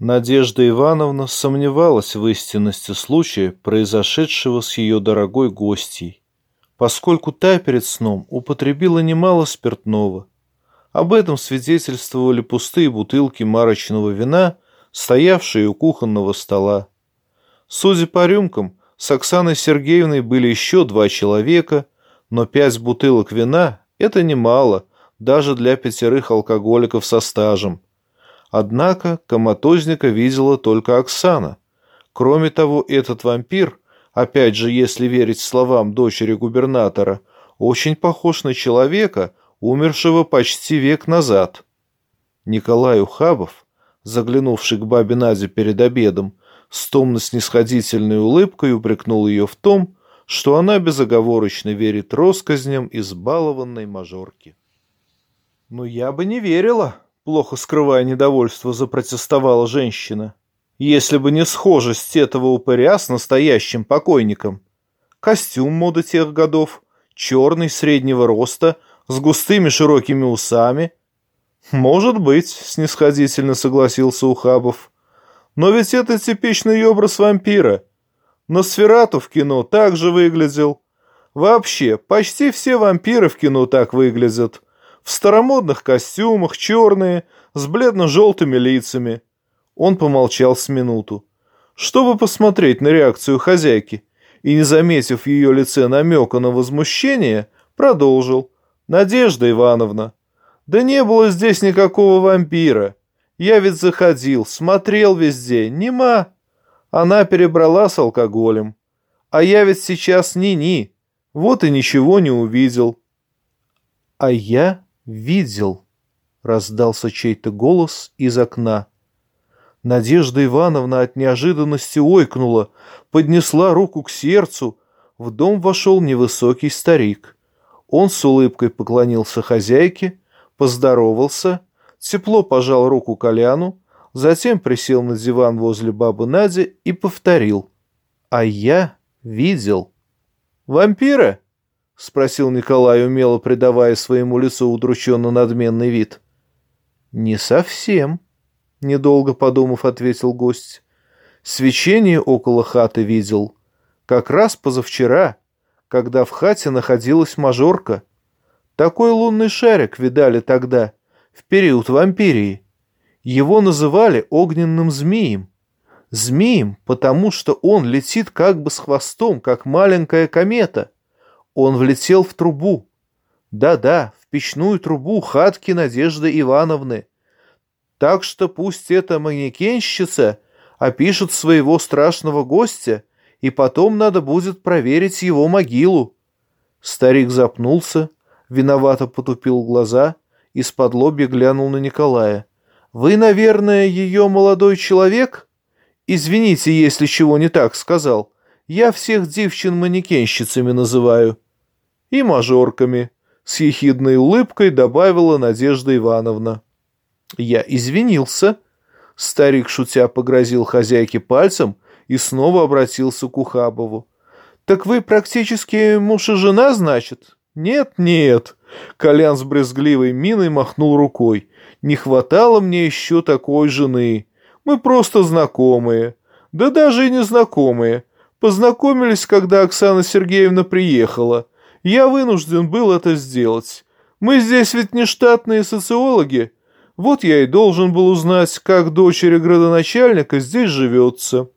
Надежда Ивановна сомневалась в истинности случая, произошедшего с ее дорогой гостьей, поскольку та перед сном употребила немало спиртного. Об этом свидетельствовали пустые бутылки марочного вина, стоявшие у кухонного стола. Судя по рюмкам, с Оксаной Сергеевной были еще два человека, но пять бутылок вина – это немало, даже для пятерых алкоголиков со стажем – Однако коматозника видела только Оксана. Кроме того, этот вампир, опять же, если верить словам дочери губернатора, очень похож на человека, умершего почти век назад. Николай Ухабов, заглянувший к бабе Наде перед обедом, с томно-снисходительной улыбкой упрекнул ее в том, что она безоговорочно верит россказням избалованной мажорки. «Ну, я бы не верила», Плохо скрывая недовольство, запротестовала женщина. Если бы не схожесть этого упыря с настоящим покойником. Костюм моды тех годов, черный, среднего роста, с густыми широкими усами. Может быть, снисходительно согласился Ухабов. Но ведь это типичный образ вампира. Носферату в кино также выглядел. Вообще, почти все вампиры в кино так выглядят в старомодных костюмах, черные, с бледно-желтыми лицами. Он помолчал с минуту, чтобы посмотреть на реакцию хозяйки, и, не заметив в ее лице намека на возмущение, продолжил. «Надежда Ивановна, да не было здесь никакого вампира. Я ведь заходил, смотрел везде, нема. Она перебрала с алкоголем. А я ведь сейчас ни-ни, вот и ничего не увидел». «А я видел!» — раздался чей-то голос из окна. Надежда Ивановна от неожиданности ойкнула, поднесла руку к сердцу. В дом вошел невысокий старик. Он с улыбкой поклонился хозяйке, поздоровался, тепло пожал руку Коляну, затем присел на диван возле бабы Нади и повторил. «А я видел». «Вампира?» — спросил Николай, умело придавая своему лицу удрученно-надменный вид. «Не совсем», — недолго подумав, ответил гость. «Свечение около хаты видел. Как раз позавчера, когда в хате находилась мажорка. Такой лунный шарик видали тогда, в период вампирии. Его называли огненным змеем. Змеем, потому что он летит как бы с хвостом, как маленькая комета». Он влетел в трубу. Да-да, в печную трубу хатки Надежды Ивановны. Так что пусть эта манекенщица опишет своего страшного гостя, и потом надо будет проверить его могилу. Старик запнулся, виновато потупил глаза, из-под лобья глянул на Николая. «Вы, наверное, ее молодой человек? Извините, если чего не так сказал. Я всех девчин манекенщицами называю. И мажорками, с ехидной улыбкой добавила Надежда Ивановна. Я извинился. Старик, шутя, погрозил хозяйке пальцем и снова обратился к Ухабову. «Так вы практически муж и жена, значит?» «Нет, нет!» Колян с брезгливой миной махнул рукой. «Не хватало мне еще такой жены. Мы просто знакомые. Да даже и не знакомые. Познакомились, когда Оксана Сергеевна приехала. Я вынужден был это сделать. Мы здесь ведь не штатные социологи. Вот я и должен был узнать, как дочери градоначальника здесь живется.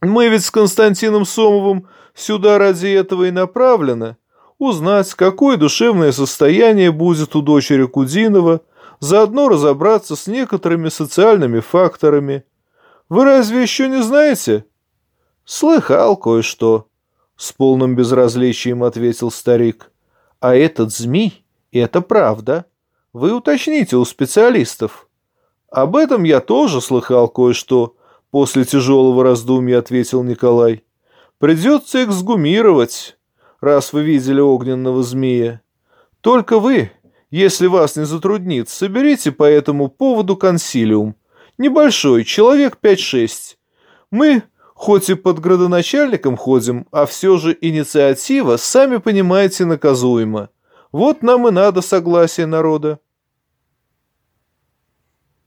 Мы ведь с Константином Сомовым сюда ради этого и направлены. Узнать, какое душевное состояние будет у дочери Кудинова, заодно разобраться с некоторыми социальными факторами. Вы разве еще не знаете?» «Слыхал кое-что», — с полным безразличием ответил старик. «А этот змей — это правда. Вы уточните у специалистов». «Об этом я тоже слыхал кое-что», — после тяжелого раздумья ответил Николай. «Придется эксгумировать, раз вы видели огненного змея. Только вы, если вас не затруднит, соберите по этому поводу консилиум. Небольшой, человек пять-шесть. Мы Хоть и под градоначальником ходим, а все же инициатива, сами понимаете, наказуема. Вот нам и надо согласие народа.